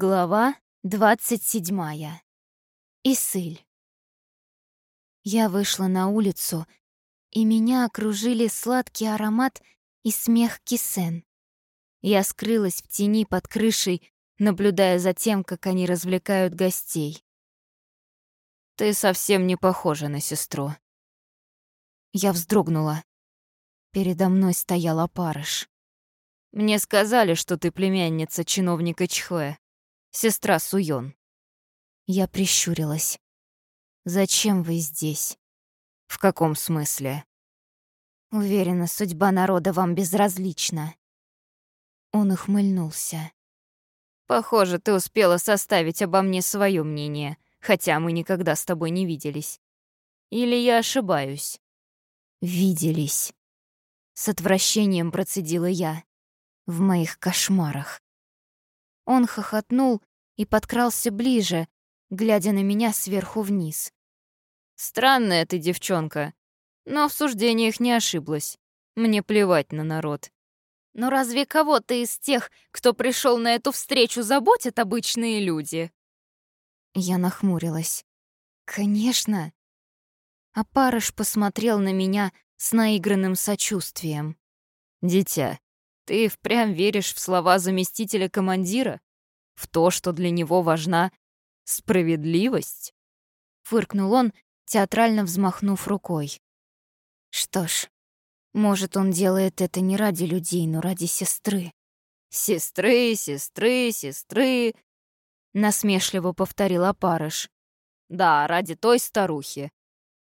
Глава двадцать седьмая. Исыль. Я вышла на улицу, и меня окружили сладкий аромат и смех кисен. Я скрылась в тени под крышей, наблюдая за тем, как они развлекают гостей. «Ты совсем не похожа на сестру». Я вздрогнула. Передо мной стоял опарыш. «Мне сказали, что ты племянница чиновника Чхве сестра Суён. Я прищурилась. «Зачем вы здесь?» «В каком смысле?» «Уверена, судьба народа вам безразлична». Он ухмыльнулся. «Похоже, ты успела составить обо мне свое мнение, хотя мы никогда с тобой не виделись. Или я ошибаюсь?» «Виделись». С отвращением процедила я. В моих кошмарах. Он хохотнул и подкрался ближе, глядя на меня сверху вниз. «Странная ты девчонка, но в суждениях не ошиблась. Мне плевать на народ». «Но разве кого-то из тех, кто пришел на эту встречу, заботят обычные люди?» Я нахмурилась. «Конечно». А Парыш посмотрел на меня с наигранным сочувствием. «Дитя, ты впрямь веришь в слова заместителя командира? В то, что для него важна справедливость?» Фыркнул он, театрально взмахнув рукой. «Что ж, может, он делает это не ради людей, но ради сестры». «Сестры, сестры, сестры», — насмешливо повторил опарыш. «Да, ради той старухи.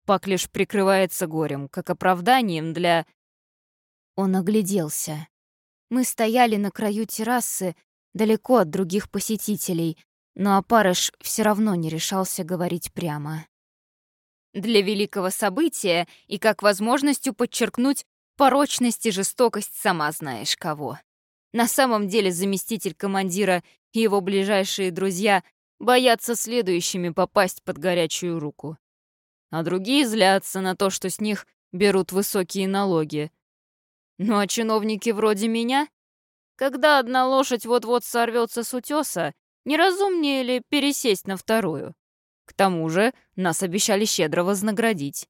Пак лишь прикрывается горем, как оправданием для...» Он огляделся. Мы стояли на краю террасы, далеко от других посетителей, но опарыш все равно не решался говорить прямо. Для великого события и как возможностью подчеркнуть порочность и жестокость сама знаешь кого. На самом деле заместитель командира и его ближайшие друзья боятся следующими попасть под горячую руку. А другие злятся на то, что с них берут высокие налоги, ну а чиновники вроде меня? Когда одна лошадь вот-вот сорвется с утеса, неразумнее ли пересесть на вторую? К тому же нас обещали щедро вознаградить.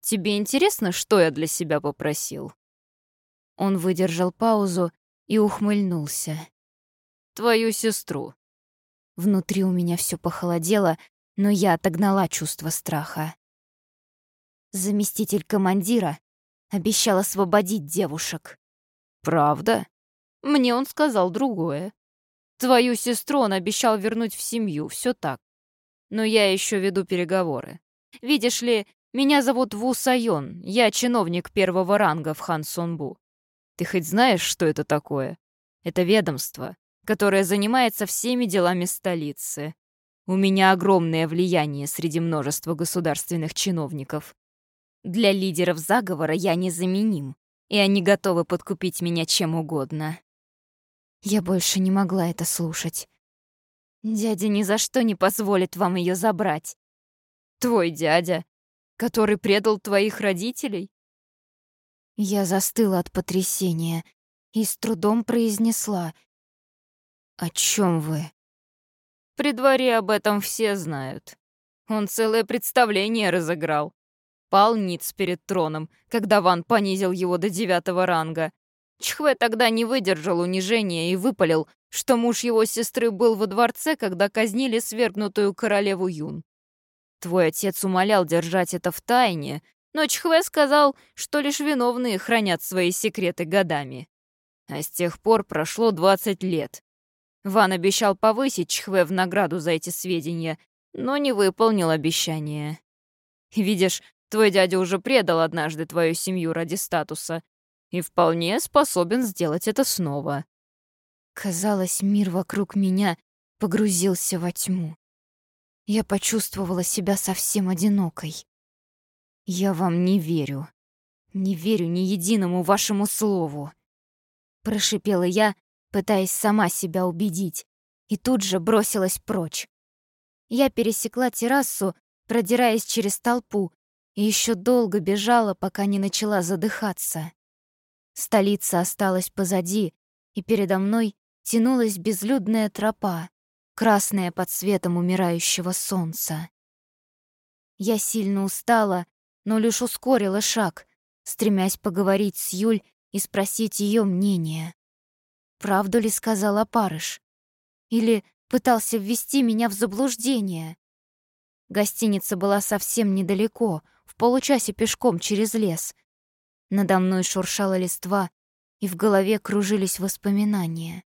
Тебе интересно, что я для себя попросил?» Он выдержал паузу и ухмыльнулся. «Твою сестру». Внутри у меня все похолодело, но я отогнала чувство страха. Заместитель командира Обещал освободить девушек. Правда? Мне он сказал другое. Твою сестру он обещал вернуть в семью, все так. Но я еще веду переговоры. Видишь ли, меня зовут Ву Сайон, я чиновник первого ранга в Хан Сонбу. Ты хоть знаешь, что это такое? Это ведомство, которое занимается всеми делами столицы. У меня огромное влияние среди множества государственных чиновников. Для лидеров заговора я незаменим, и они готовы подкупить меня чем угодно. Я больше не могла это слушать. Дядя ни за что не позволит вам ее забрать. Твой дядя, который предал твоих родителей? Я застыла от потрясения и с трудом произнесла. «О чем вы?» При дворе об этом все знают. Он целое представление разыграл пал ниц перед троном, когда Ван понизил его до девятого ранга. Чхве тогда не выдержал унижения и выпалил, что муж его сестры был во дворце, когда казнили свергнутую королеву Юн. Твой отец умолял держать это в тайне, но Чхве сказал, что лишь виновные хранят свои секреты годами. А с тех пор прошло 20 лет. Ван обещал повысить Чхве в награду за эти сведения, но не выполнил обещание. Видишь, Твой дядя уже предал однажды твою семью ради статуса и вполне способен сделать это снова. Казалось, мир вокруг меня погрузился во тьму. Я почувствовала себя совсем одинокой. Я вам не верю. Не верю ни единому вашему слову. Прошипела я, пытаясь сама себя убедить, и тут же бросилась прочь. Я пересекла террасу, продираясь через толпу, и еще долго бежала, пока не начала задыхаться. Столица осталась позади, и передо мной тянулась безлюдная тропа, красное под светом умирающего солнца. Я сильно устала, но лишь ускорила шаг, стремясь поговорить с Юль и спросить ее мнение. Правду ли сказал опарыш? Или пытался ввести меня в заблуждение? Гостиница была совсем недалеко, в получасе пешком через лес. Надо мной шуршала листва, и в голове кружились воспоминания.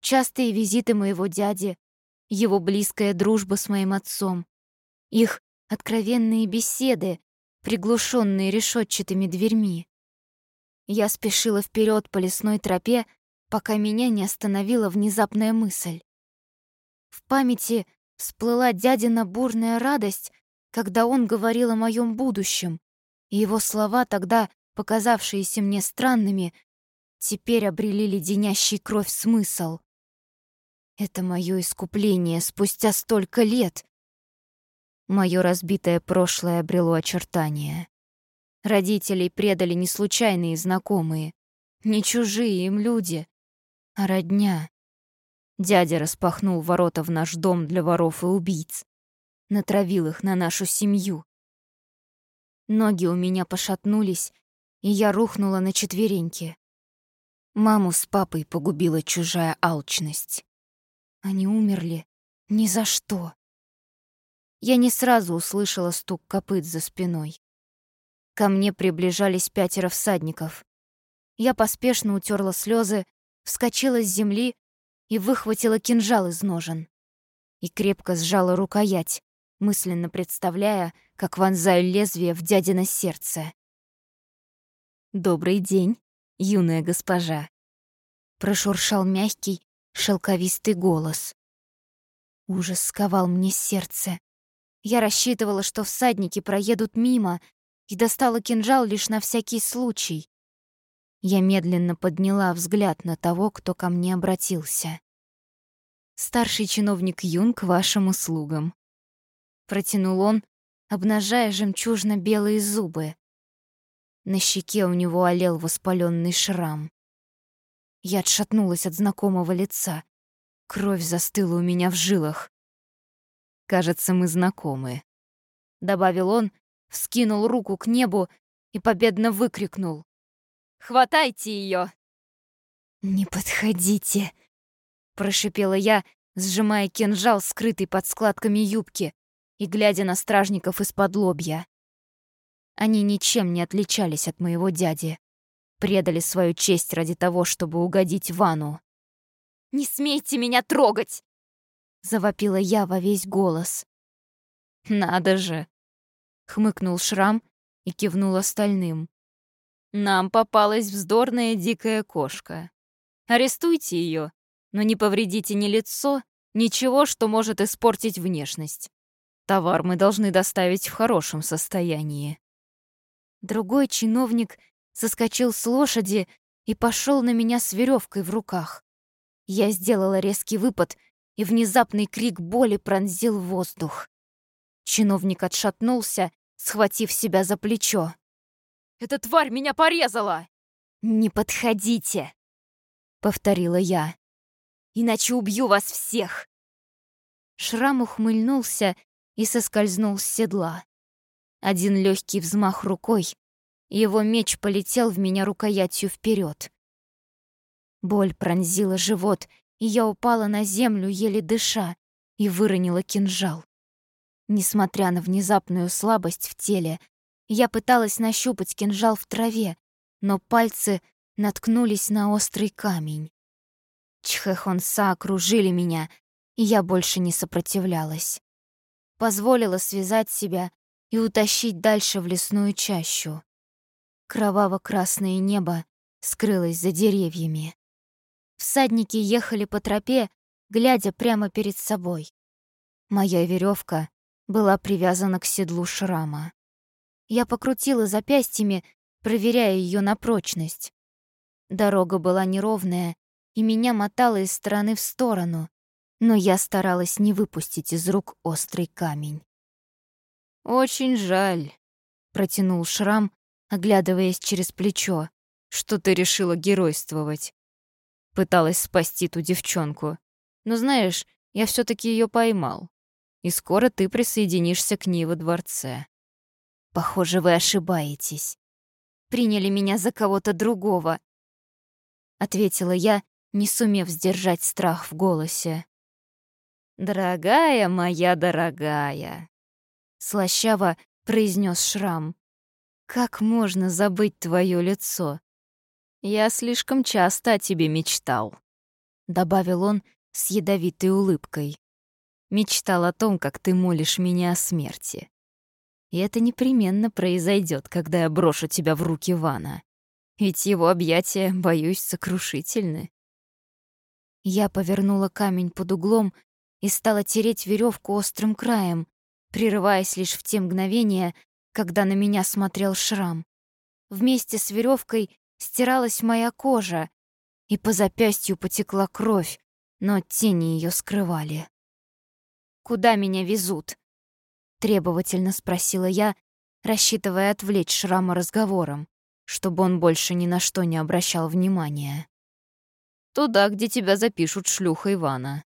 Частые визиты моего дяди, его близкая дружба с моим отцом, их откровенные беседы, приглушенные решетчатыми дверьми. Я спешила вперед по лесной тропе, пока меня не остановила внезапная мысль. В памяти всплыла дядина бурная радость, когда он говорил о моем будущем, и его слова, тогда показавшиеся мне странными, теперь обрели леденящий кровь смысл. Это мое искупление спустя столько лет. Мое разбитое прошлое обрело очертания. Родителей предали не случайные знакомые, не чужие им люди, а родня. Дядя распахнул ворота в наш дом для воров и убийц. Натравил их на нашу семью. Ноги у меня пошатнулись, и я рухнула на четвереньки. Маму с папой погубила чужая алчность. Они умерли ни за что. Я не сразу услышала стук копыт за спиной. Ко мне приближались пятеро всадников. Я поспешно утерла слезы, вскочила с земли и выхватила кинжал из ножен. И крепко сжала рукоять, мысленно представляя, как вонзаю лезвие в дядино сердце. «Добрый день, юная госпожа», — прошуршал мягкий, шелковистый голос. Ужас сковал мне сердце. Я рассчитывала, что всадники проедут мимо, и достала кинжал лишь на всякий случай. Я медленно подняла взгляд на того, кто ко мне обратился. «Старший чиновник Юн к вашим услугам», — протянул он, обнажая жемчужно-белые зубы. На щеке у него олел воспаленный шрам. Я отшатнулась от знакомого лица. Кровь застыла у меня в жилах. «Кажется, мы знакомы», — добавил он, вскинул руку к небу и победно выкрикнул. «Хватайте ее!» «Не подходите!» — прошипела я, сжимая кинжал, скрытый под складками юбки, и глядя на стражников из-под лобья. Они ничем не отличались от моего дяди. Предали свою честь ради того, чтобы угодить Вану. «Не смейте меня трогать!» — завопила я во весь голос. «Надо же!» хмыкнул Шрам и кивнул остальным. Нам попалась вздорная дикая кошка. Арестуйте ее, но не повредите ни лицо, ничего, что может испортить внешность. Товар мы должны доставить в хорошем состоянии. Другой чиновник соскочил с лошади и пошел на меня с веревкой в руках. Я сделала резкий выпад, и внезапный крик боли пронзил воздух. Чиновник отшатнулся, схватив себя за плечо. «Эта тварь меня порезала!» «Не подходите!» — повторила я. «Иначе убью вас всех!» Шрам ухмыльнулся и соскользнул с седла. Один легкий взмах рукой, его меч полетел в меня рукоятью вперед. Боль пронзила живот, и я упала на землю, еле дыша, и выронила кинжал. Несмотря на внезапную слабость в теле, я пыталась нащупать кинжал в траве, но пальцы наткнулись на острый камень. Чхэхонса окружили меня, и я больше не сопротивлялась. Позволила связать себя и утащить дальше в лесную чащу. Кроваво-красное небо скрылось за деревьями. Всадники ехали по тропе, глядя прямо перед собой. Моя веревка была привязана к седлу шрама. Я покрутила запястьями, проверяя ее на прочность. Дорога была неровная, и меня мотало из стороны в сторону, но я старалась не выпустить из рук острый камень. «Очень жаль», — протянул Шрам, оглядываясь через плечо, «что ты решила геройствовать. Пыталась спасти ту девчонку. Но знаешь, я все таки ее поймал. И скоро ты присоединишься к ней во дворце. Похоже, вы ошибаетесь. Приняли меня за кого-то другого. Ответила я, не сумев сдержать страх в голосе. «Дорогая моя дорогая!» Слащаво произнес Шрам. «Как можно забыть твое лицо? Я слишком часто о тебе мечтал», — добавил он с ядовитой улыбкой. «Мечтал о том, как ты молишь меня о смерти. И это непременно произойдет, когда я брошу тебя в руки Вана. Ведь его объятия, боюсь, сокрушительны». Я повернула камень под углом и стала тереть веревку острым краем, прерываясь лишь в те мгновения, когда на меня смотрел шрам. Вместе с веревкой стиралась моя кожа, и по запястью потекла кровь, но тени ее скрывали. «Куда меня везут?» — требовательно спросила я, рассчитывая отвлечь шрама разговором, чтобы он больше ни на что не обращал внимания. «Туда, где тебя запишут шлюха Ивана».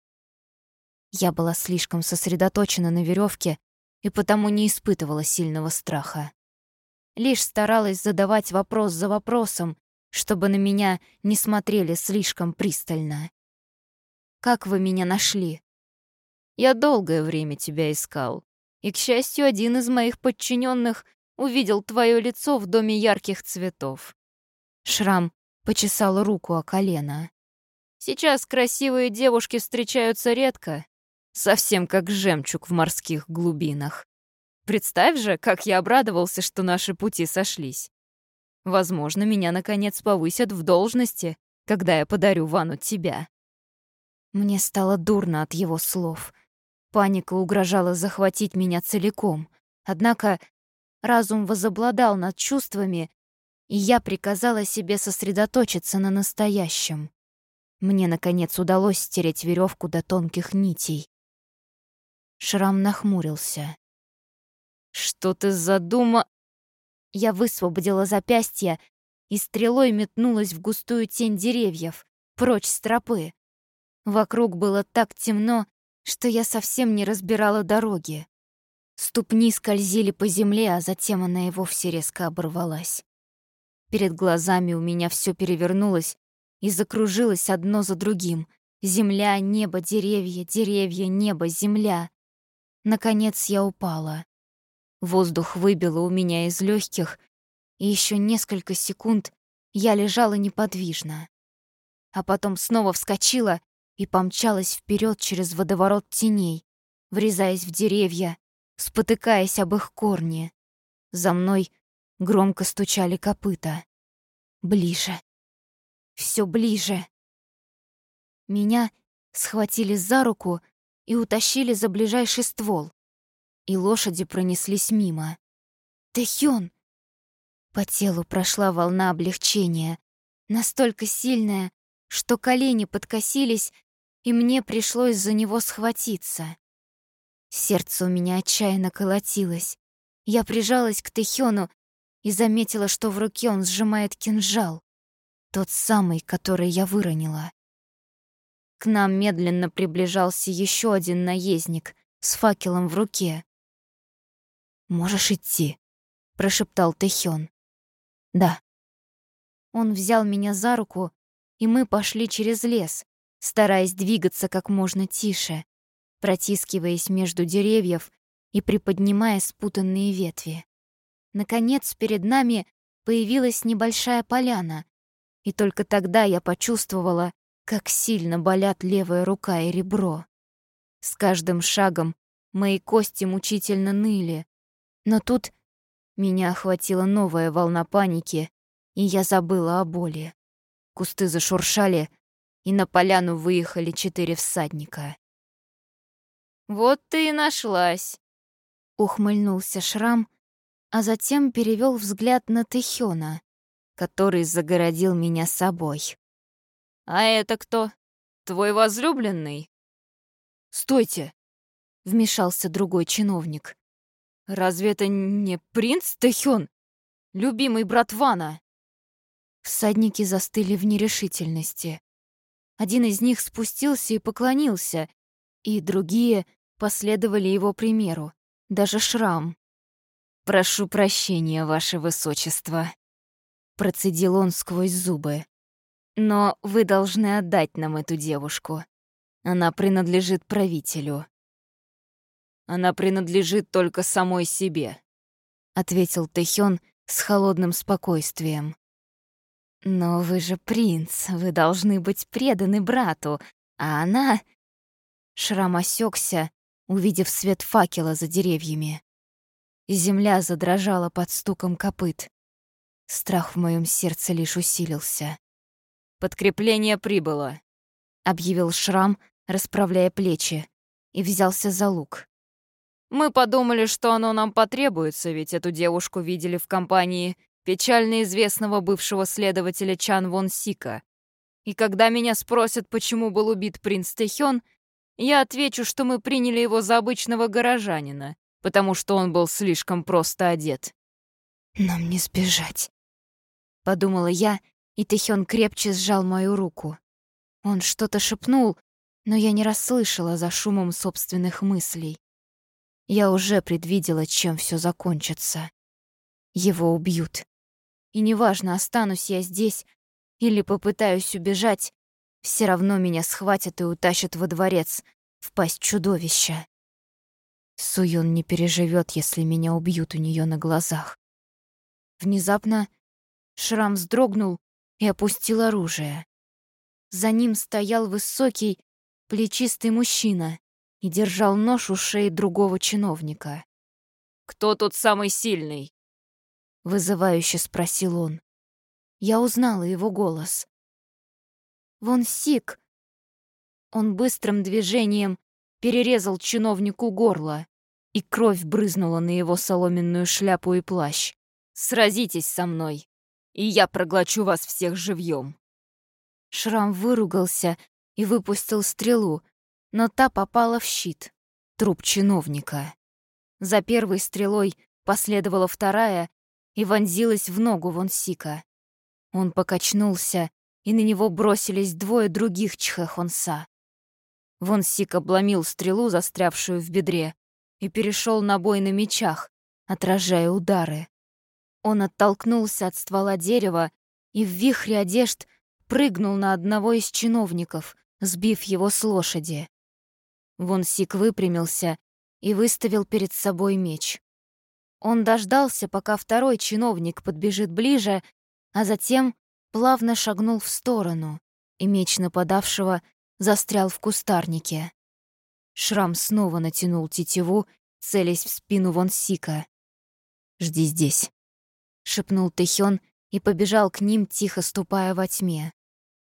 Я была слишком сосредоточена на веревке и потому не испытывала сильного страха. Лишь старалась задавать вопрос за вопросом, чтобы на меня не смотрели слишком пристально. «Как вы меня нашли?» «Я долгое время тебя искал, и, к счастью, один из моих подчиненных увидел твое лицо в доме ярких цветов». Шрам почесал руку о колено. «Сейчас красивые девушки встречаются редко, совсем как жемчуг в морских глубинах. Представь же, как я обрадовался, что наши пути сошлись. Возможно, меня, наконец, повысят в должности, когда я подарю Вану тебя». Мне стало дурно от его слов. Паника угрожала захватить меня целиком. Однако разум возобладал над чувствами, и я приказала себе сосредоточиться на настоящем. Мне, наконец, удалось стереть веревку до тонких нитей. Шрам нахмурился. «Что ты задума...» Я высвободила запястье и стрелой метнулась в густую тень деревьев, прочь с тропы. Вокруг было так темно, что я совсем не разбирала дороги. Ступни скользили по земле, а затем она и вовсе резко оборвалась. Перед глазами у меня все перевернулось и закружилось одно за другим. Земля, небо, деревья, деревья, небо, земля. Наконец я упала. Воздух выбило у меня из легких, и еще несколько секунд я лежала неподвижно. А потом снова вскочила и помчалась вперед через водоворот теней, врезаясь в деревья, спотыкаясь об их корни. За мной громко стучали копыта. Ближе. Все ближе. Меня схватили за руку и утащили за ближайший ствол и лошади пронеслись мимо. «Тэхён!» По телу прошла волна облегчения, настолько сильная, что колени подкосились, и мне пришлось за него схватиться. Сердце у меня отчаянно колотилось. Я прижалась к Тэхёну и заметила, что в руке он сжимает кинжал, тот самый, который я выронила. К нам медленно приближался еще один наездник с факелом в руке. «Можешь идти», — прошептал Тэхён. «Да». Он взял меня за руку, и мы пошли через лес, стараясь двигаться как можно тише, протискиваясь между деревьев и приподнимая спутанные ветви. Наконец, перед нами появилась небольшая поляна, и только тогда я почувствовала, как сильно болят левая рука и ребро. С каждым шагом мои кости мучительно ныли, но тут меня охватила новая волна паники, и я забыла о боли. Кусты зашуршали, и на поляну выехали четыре всадника. «Вот ты и нашлась!» Ухмыльнулся Шрам, а затем перевел взгляд на Тэхёна, который загородил меня собой. «А это кто? Твой возлюбленный?» «Стойте!» — вмешался другой чиновник. Разве это не принц Тэхён? Любимый брат Вана?» Всадники застыли в нерешительности. Один из них спустился и поклонился, И другие последовали его примеру, даже Шрам. «Прошу прощения, ваше высочество», — процедил он сквозь зубы. «Но вы должны отдать нам эту девушку. Она принадлежит правителю». «Она принадлежит только самой себе», — ответил Тэхён с холодным спокойствием. «Но вы же принц, вы должны быть преданы брату, а она...» Шрам осекся, увидев свет факела за деревьями. Земля задрожала под стуком копыт. Страх в моем сердце лишь усилился. «Подкрепление прибыло», — объявил Шрам, расправляя плечи, и взялся за лук. «Мы подумали, что оно нам потребуется, ведь эту девушку видели в компании печально известного бывшего следователя Чан Вон Сика. И когда меня спросят, почему был убит принц Тэхён, я отвечу, что мы приняли его за обычного горожанина, потому что он был слишком просто одет. «Нам не сбежать», — подумала я, и Тэхён крепче сжал мою руку. Он что-то шепнул, но я не расслышала за шумом собственных мыслей. Я уже предвидела, чем все закончится. Его убьют. И неважно, останусь я здесь или попытаюсь убежать, все равно меня схватят и утащат во дворец, в пасть чудовища. Суюн не переживет, если меня убьют у нее на глазах. Внезапно Шрам вздрогнул и опустил оружие. За ним стоял высокий, плечистый мужчина и держал нож у шеи другого чиновника. «Кто тут самый сильный?» — вызывающе спросил он. Я узнала его голос. «Вон Сик!» Он быстрым движением перерезал чиновнику горло, и кровь брызнула на его соломенную шляпу и плащ. «Сразитесь со мной, и я проглочу вас всех живьем. Шрам выругался и выпустил стрелу, но та попала в щит, труп чиновника. За первой стрелой последовала вторая и вонзилась в ногу Вонсика. Он покачнулся, и на него бросились двое других Чхэхонса. Вонсик обломил стрелу, застрявшую в бедре, и перешел на бой на мечах, отражая удары. Он оттолкнулся от ствола дерева и в вихре одежд прыгнул на одного из чиновников, сбив его с лошади. Вонсик выпрямился и выставил перед собой меч. Он дождался, пока второй чиновник подбежит ближе, а затем плавно шагнул в сторону, и меч нападавшего застрял в кустарнике. Шрам снова натянул тетиву, целясь в спину Вонсика. «Жди здесь», — шепнул Тэхён и побежал к ним, тихо ступая во тьме.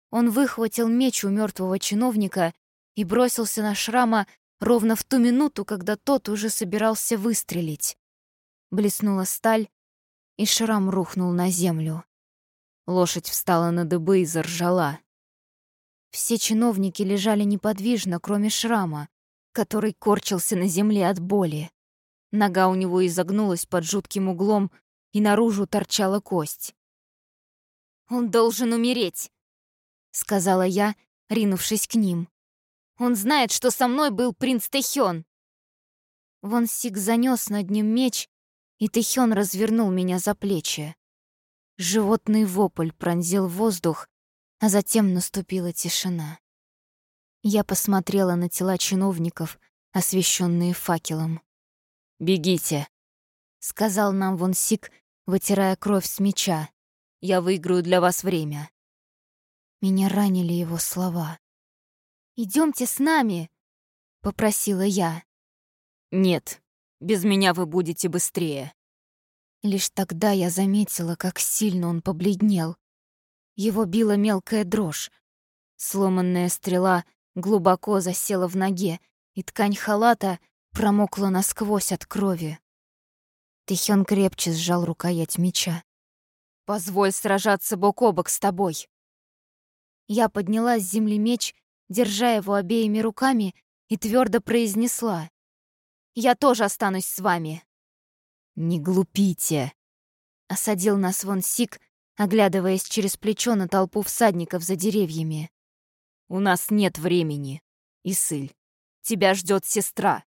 Он выхватил меч у мертвого чиновника и бросился на Шрама ровно в ту минуту, когда тот уже собирался выстрелить. Блеснула сталь, и Шрам рухнул на землю. Лошадь встала на дыбы и заржала. Все чиновники лежали неподвижно, кроме Шрама, который корчился на земле от боли. Нога у него изогнулась под жутким углом, и наружу торчала кость. «Он должен умереть!» — сказала я, ринувшись к ним. «Он знает, что со мной был принц Тэхён!» Вон Сик занёс над ним меч, и Тэхён развернул меня за плечи. Животный вопль пронзил воздух, а затем наступила тишина. Я посмотрела на тела чиновников, освещенные факелом. «Бегите», — сказал нам Вон Сик, вытирая кровь с меча. «Я выиграю для вас время». Меня ранили его слова. Идемте с нами!» — попросила я. «Нет, без меня вы будете быстрее». Лишь тогда я заметила, как сильно он побледнел. Его била мелкая дрожь. Сломанная стрела глубоко засела в ноге, и ткань халата промокла насквозь от крови. Тихён крепче сжал рукоять меча. «Позволь сражаться бок о бок с тобой», я подняла с земли меч, держа его обеими руками, и твердо произнесла. «Я тоже останусь с вами». «Не глупите», — осадил нас Вон Сик, оглядываясь через плечо на толпу всадников за деревьями. «У нас нет времени, Исыль. тебя ждет сестра.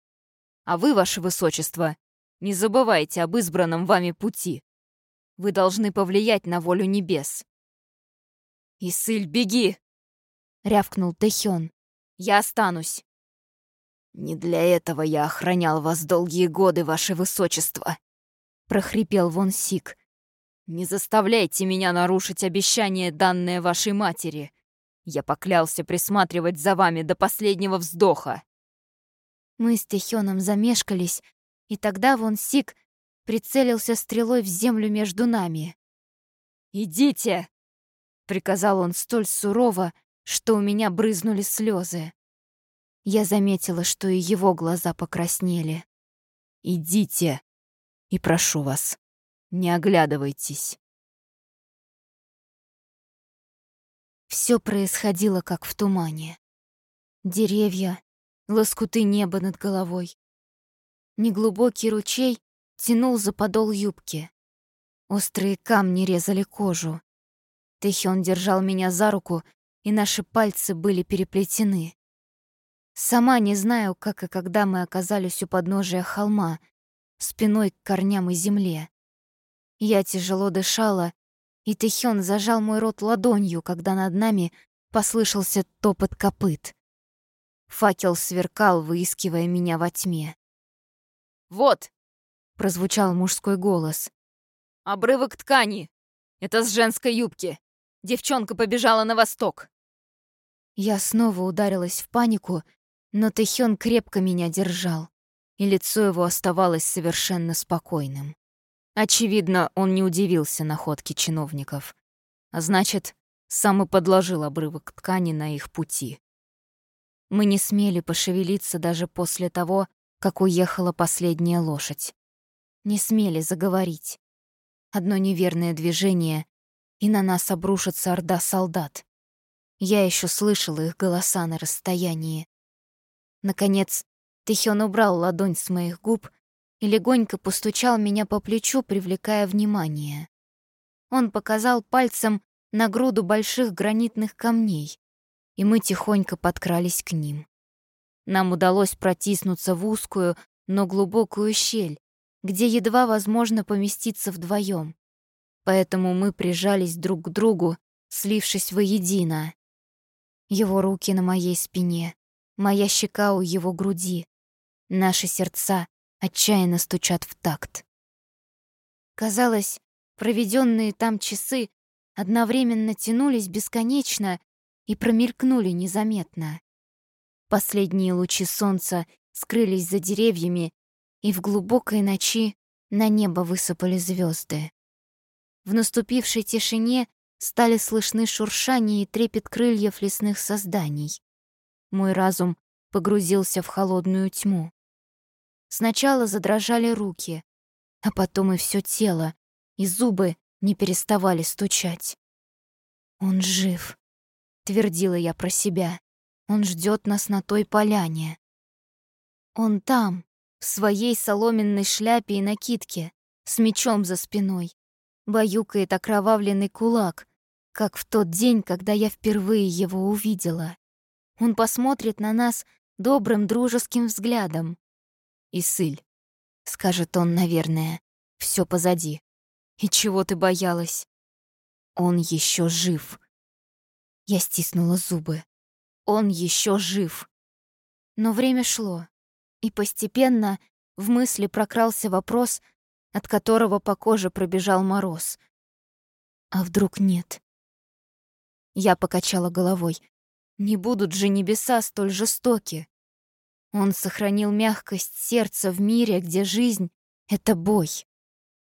А вы, ваше высочество, не забывайте об избранном вами пути. Вы должны повлиять на волю небес. «Исыль, беги!» — рявкнул Тэхён. «Я останусь». «Не для этого я охранял вас долгие годы, ваше высочество», — прохрипел Вон Сик. «Не заставляйте меня нарушить обещание, данное вашей матери. Я поклялся присматривать за вами до последнего вздоха». Мы с Тэхёном замешкались, и тогда Вон Сик прицелился стрелой в землю между нами. «Идите!» — приказал он столь сурово, что у меня брызнули слезы. Я заметила, что и его глаза покраснели. «Идите, и прошу вас, не оглядывайтесь». Все происходило как в тумане. Деревья, лоскуты неба над головой. Неглубокий ручей тянул за подол юбки. Острые камни резали кожу. Тэхён держал меня за руку, и наши пальцы были переплетены. Сама не знаю, как и когда мы оказались у подножия холма, спиной к корням и земле. Я тяжело дышала, и Тэхён зажал мой рот ладонью, когда над нами послышался топот копыт. Факел сверкал, выискивая меня во тьме. «Вот!» — прозвучал мужской голос. «Обрывок ткани! Это с женской юбки! Девчонка побежала на восток!» Я снова ударилась в панику, но Тэхён крепко меня держал, и лицо его оставалось совершенно спокойным. Очевидно, он не удивился находке чиновников. А значит, сам и подложил обрывок ткани на их пути. Мы не смели пошевелиться даже после того, как уехала последняя лошадь. Не смели заговорить. Одно неверное движение, и на нас обрушится орда солдат. Я еще слышала их голоса на расстоянии. Наконец, Тихён убрал ладонь с моих губ и легонько постучал меня по плечу, привлекая внимание. Он показал пальцем на груду больших гранитных камней, и мы тихонько подкрались к ним. Нам удалось протиснуться в узкую, но глубокую щель, где едва возможно поместиться вдвоем. Поэтому мы прижались друг к другу, слившись воедино. Его руки на моей спине, моя щека у его груди. Наши сердца отчаянно стучат в такт. Казалось, проведенные там часы одновременно тянулись бесконечно и промелькнули незаметно. Последние лучи солнца скрылись за деревьями, и в глубокой ночи на небо высыпали звезды. В наступившей тишине стали слышны шуршание и трепет крыльев лесных созданий. Мой разум погрузился в холодную тьму. Сначала задрожали руки, а потом и все тело, и зубы не переставали стучать. «Он жив», — твердила я про себя. Он ждет нас на той поляне. Он там, в своей соломенной шляпе и накидке, с мечом за спиной, баюкает окровавленный кулак, как в тот день, когда я впервые его увидела. Он посмотрит на нас добрым дружеским взглядом. «Исыль», — скажет он, наверное, — «всё позади. И чего ты боялась?» Он еще жив. Я стиснула зубы. Он еще жив. Но время шло, и постепенно в мысли прокрался вопрос, от которого по коже пробежал мороз. А вдруг нет? Я покачала головой. Не будут же небеса столь жестоки. Он сохранил мягкость сердца в мире, где жизнь — это бой.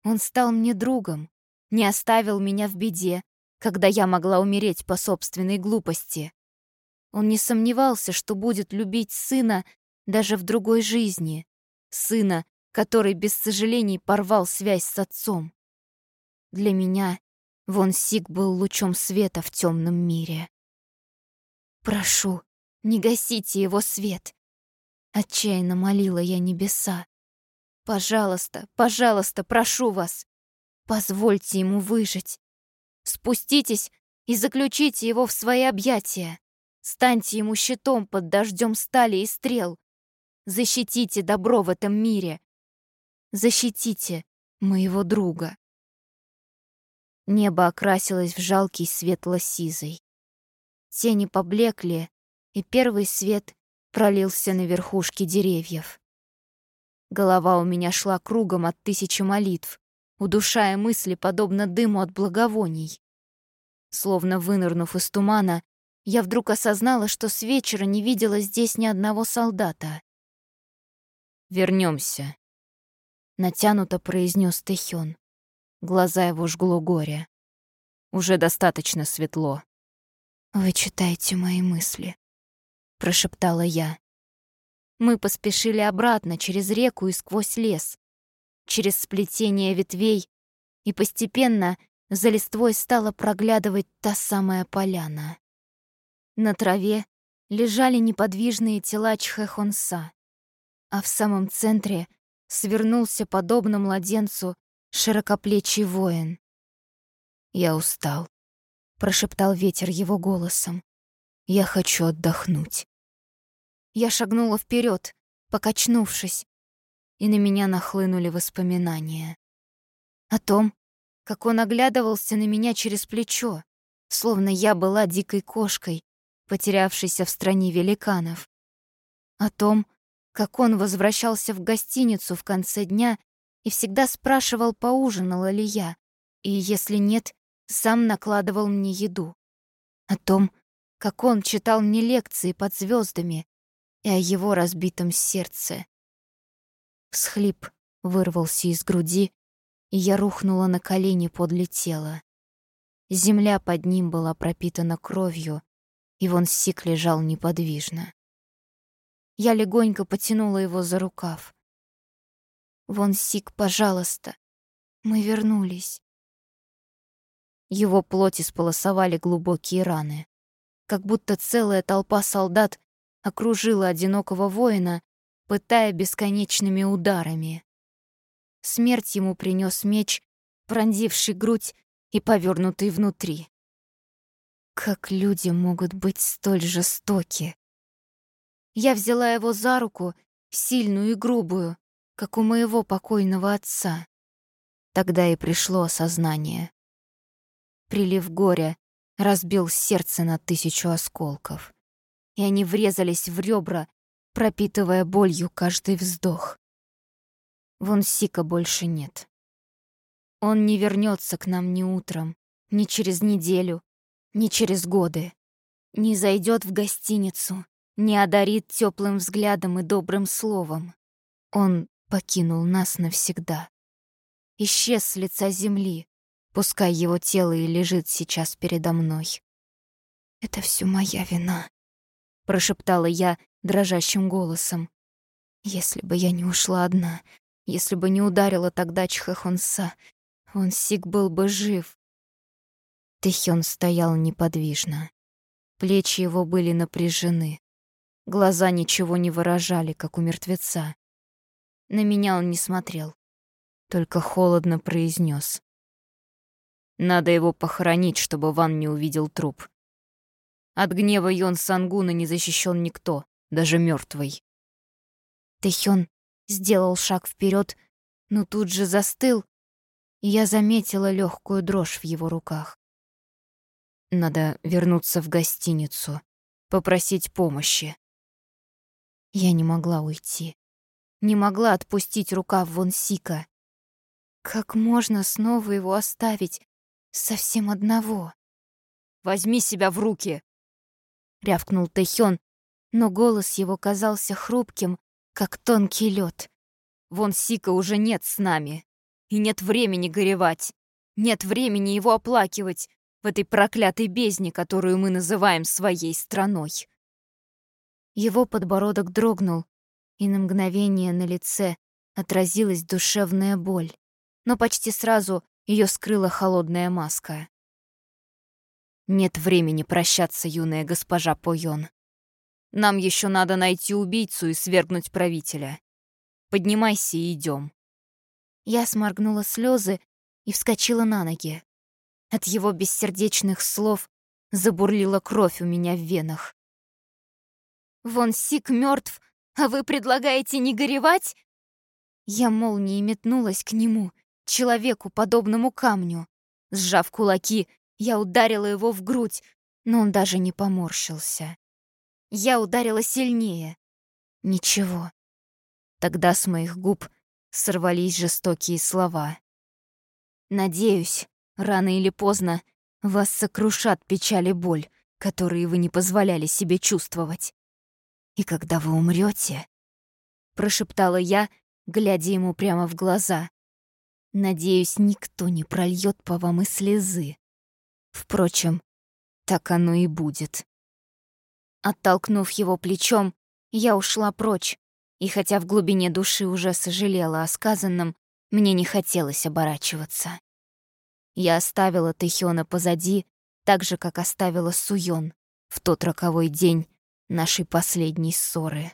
Он стал мне другом, не оставил меня в беде, когда я могла умереть по собственной глупости. Он не сомневался, что будет любить сына даже в другой жизни. Сына, который без сожалений порвал связь с отцом. Для меня Вон Сик был лучом света в темном мире. «Прошу, не гасите его свет!» Отчаянно молила я небеса. «Пожалуйста, пожалуйста, прошу вас, позвольте ему выжить. Спуститесь и заключите его в свои объятия. Станьте ему щитом под дождем стали и стрел. защитите добро в этом мире. Защитите моего друга. Небо окрасилось в жалкий светло-сизый. Тени поблекли, и первый свет пролился на верхушки деревьев. Голова у меня шла кругом от тысячи молитв, удушая мысли, подобно дыму от благовоний. Словно вынырнув из тумана, я вдруг осознала, что с вечера не видела здесь ни одного солдата. Вернемся, натянуто произнес Тэхён. Глаза его жгло горе. Уже достаточно светло. Вы читаете мои мысли, прошептала я. Мы поспешили обратно через реку и сквозь лес, через сплетение ветвей, и постепенно за листвой стала проглядывать та самая поляна. На траве лежали неподвижные тела Чхэхонса, а в самом центре свернулся подобно младенцу широкоплечий воин. «Я устал», — прошептал ветер его голосом. «Я хочу отдохнуть». Я шагнула вперед, покачнувшись, и на меня нахлынули воспоминания. О том, как он оглядывался на меня через плечо, словно я была дикой кошкой, потерявшейся в стране великанов. О том, как он возвращался в гостиницу в конце дня и всегда спрашивал, поужинала ли я, и, если нет, сам накладывал мне еду. О том, как он читал мне лекции под звездами, и о его разбитом сердце. Всхлип вырвался из груди, и я рухнула на колени подле тела. Земля под ним была пропитана кровью, и вон Сик лежал неподвижно. Я легонько потянула его за рукав. «Вон Сик, пожалуйста, мы вернулись». Его плоть исполосовали глубокие раны, как будто целая толпа солдат окружила одинокого воина, пытая бесконечными ударами. Смерть ему принес меч, пронзивший грудь и повернутый внутри. Как люди могут быть столь жестоки? Я взяла его за руку, сильную и грубую, как у моего покойного отца. Тогда и пришло осознание. Прилив горя разбил сердце на тысячу осколков и они врезались в ребра, пропитывая болью каждый вздох. Вон Сика больше нет. Он не вернется к нам ни утром, ни через неделю, ни через годы. Не зайдет в гостиницу, не одарит теплым взглядом и добрым словом. Он покинул нас навсегда. Исчез с лица земли, пускай его тело и лежит сейчас передо мной. Это все моя вина прошептала я дрожащим голосом. Если бы я не ушла одна, если бы не ударила тогда Чхэхонса, он Сик был бы жив. Тэхён стоял неподвижно. Плечи его были напряжены. Глаза ничего не выражали, как у мертвеца. На меня он не смотрел, только холодно произнес: «Надо его похоронить, чтобы Ван не увидел труп. От гнева Йон Сангуна не защищен никто, даже мертвый. Тэхён сделал шаг вперед, но тут же застыл, и я заметила легкую дрожь в его руках. Надо вернуться в гостиницу, попросить помощи. Я не могла уйти. Не могла отпустить рукав Вонсика. Как можно снова его оставить совсем одного? «Возьми себя в руки!» рявкнул Тэхён, но голос его казался хрупким, как тонкий лед. Вон Сика уже нет с нами, и нет времени горевать, нет времени его оплакивать в этой проклятой бездне, которую мы называем своей страной. Его подбородок дрогнул, и на мгновение на лице отразилась душевная боль, но почти сразу ее скрыла холодная маска. Нет времени прощаться, юная госпожа Пойон. Нам еще надо найти убийцу и свергнуть правителя. Поднимайся и идем. Я сморгнула слезы и вскочила на ноги. От его бессердечных слов забурлила кровь у меня в венах. Вон Сик мертв, а вы предлагаете не горевать?» Я молнией метнулась к нему, человеку, подобному камню. Сжав кулаки, я ударила его в грудь, но он даже не поморщился. Я ударила сильнее. Ничего. Тогда с моих губ сорвались жестокие слова. «Надеюсь, рано или поздно вас сокрушат печаль и боль, которые вы не позволяли себе чувствовать. И когда вы умрете, прошептала я, глядя ему прямо в глаза. «Надеюсь, никто не прольет по вам и слезы. Впрочем, так оно и будет». Оттолкнув его плечом, я ушла прочь, и хотя в глубине души уже сожалела о сказанном, мне не хотелось оборачиваться. Я оставила Тэхёна позади, так же, как оставила Суён в тот роковой день нашей последней ссоры.